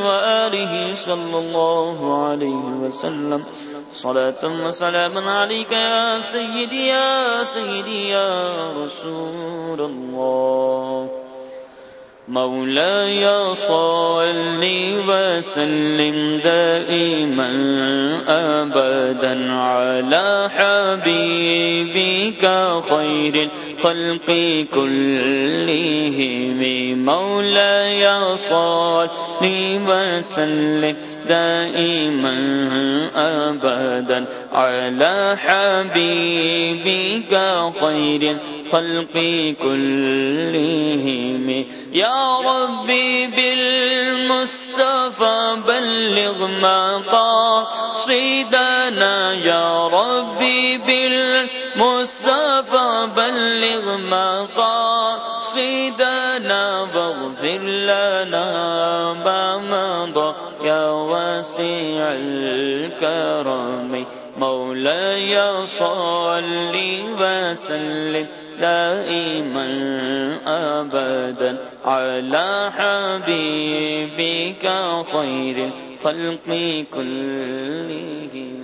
وآله صلى الله عليه وسلم. صلاة وسلاما عليك يا سيدي يا سيدي يا رسول الله مولاي صل وسلم دائما أبدا على حبيبك خير الخلق كلهم مولاي صل وسلم دائما أبدا على حبيبك خير الخلق كلهم. يا يا ربي بالمصطفى بلغ مقاصدنا. يا ربي بالمصطفى بلغ مقاصدنا. واغفر لنا ما مضى يا واسع الكرم. مولاي صل وسلم دائما أبدا على حبيبك خير الخلق كلهم.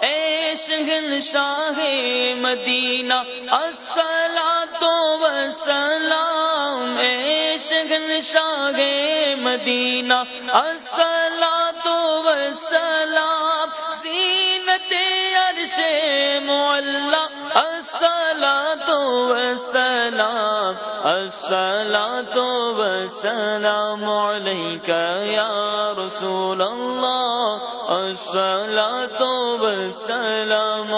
اے شہن شاہ مدینہ اصلا تو سلام اے شہن شاہ مدینہ اصلا تو سلام السلام تو سلام السلام تو سلام یا رسول اللہ السلام تو سلام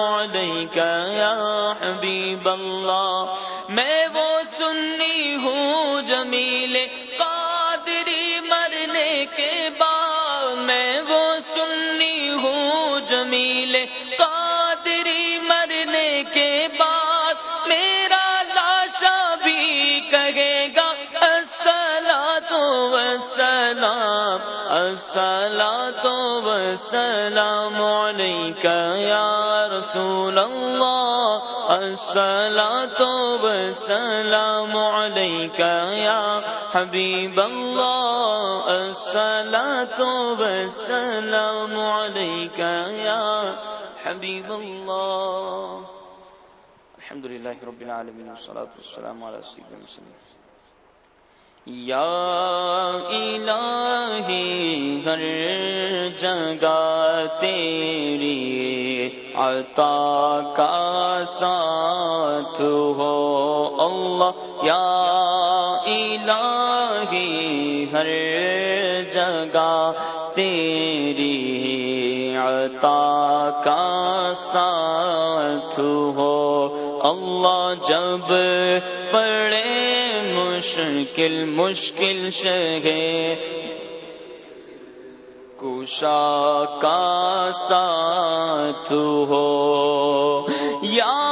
یا حبیب اللہ میں وہ سنی ہوں جمیل سلا تو سلام، السلام تو سلام یا رسول اللہ، السلام تو سلام یا حبیب اللہ، السلام تو سلام یا حبیب اللہ۔ الحمد للہ رب العالمین، والصلاة والسلام علی سیدنا مسلم یا الہی ہر جگہ تیری عطا کا ساتھ ہو اللہ یا الہی ہر جگہ تیری عطا کا ساتھ ہو۔ اللہ جب پڑے مشکل مشکل شگے کشا کا ساتھ ہو۔ یا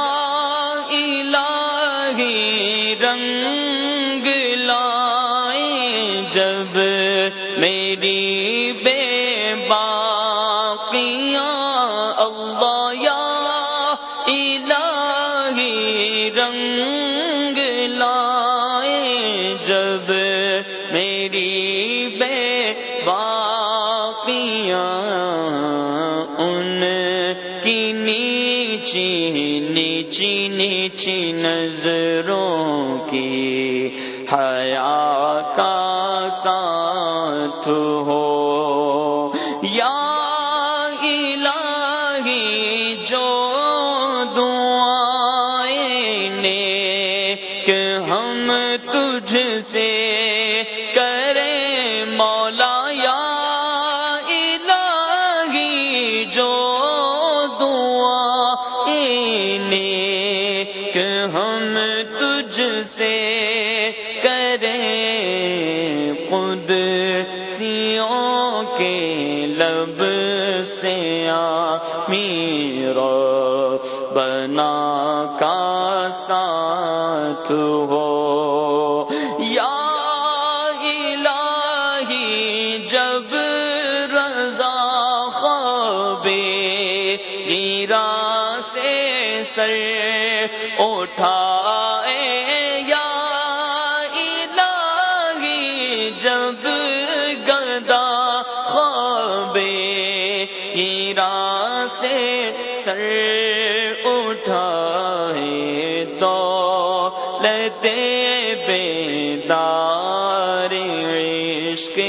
باقیاں اللہ یا الہی رنگ لائے جب میری بے باقیاں ان کی نیچی نیچی نیچی نظروں کی حیا کا ساتھ ہو کریں مولا یا الہی جو دعائیں نے کہ ہم تجھ سے کریں خود سیوں کے لب سے میرا بنا کا ساتھ ہو۔ اٹھائے، یا الہی، جب گدا خوبے ایرا سے سر اٹھائے تو لیتے بیدار عشق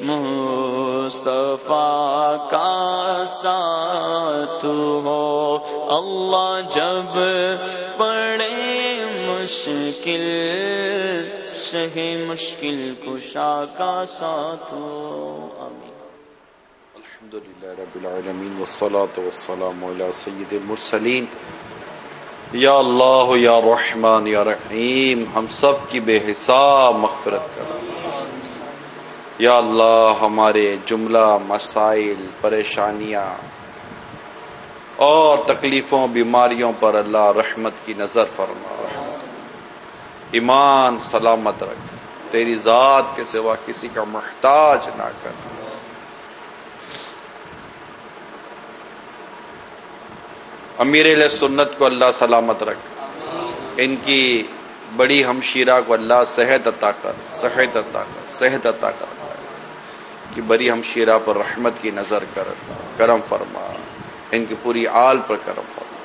مصطفیٰ کا ساتھ ہو۔ اللہ جب پڑے مشکل، شہ مشکل کشا کا ساتھ ہو، آمین۔ الحمد للہ رب العالمین، والصلاة والسلام علی سید المرسلین۔ یا اللہ، یا رحمان یا رحیم، ہم سب کی بے حساب مغفرت کر یا اللہ، ہمارے جملہ، مسائل، پریشانیاں اور تکلیفوں، بیماریوں پر اللہ رحمت کی نظر فرما۔ ایمان سلامت رکھ۔ تیری ذات کے سوا کسی کا محتاج نہ کر۔ امیر علیہ سنت کو اللہ سلامت رکھ۔ ان کی بڑی ہمشیرہ کو اللہ صحت عطا کر۔ صحت عطا کر۔ صحت عطا کر۔ کہ بڑی ہمشیرہ پر رحمت کی نظر کر، کرم فرما۔ ان کی پوری آل پر کرم فرما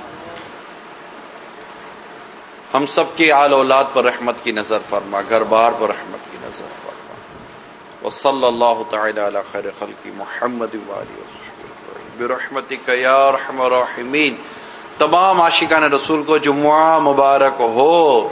ہم سب کی آل اولاد پر رحمت کی نظر فرما گھر بار پر رحمت کی نظر فرما۔ وصلی اللہ تعالی علی خیر خلقی محمد والی برحمتک یا رحم الراحمین۔ تمام عاشقان رسول کو جمعہ مبارک ہو۔